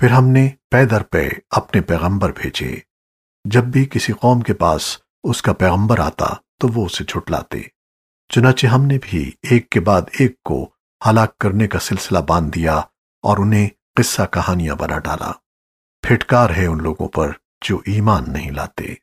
फिर हमने पैदर पे अपने पैगंबर भेजे। जब भी किसी कौम के पास उसका पैगंबर आता तो वो उसे छुटलाते। चुनाचे हमने भी एक के बाद एक को हलाक करने का सिलसिला बाँध दिया और उन्हें किस्सा कहानियाँ बना डाला। फिटकार है उन लोगों पर जो ईमान नहीं लाते।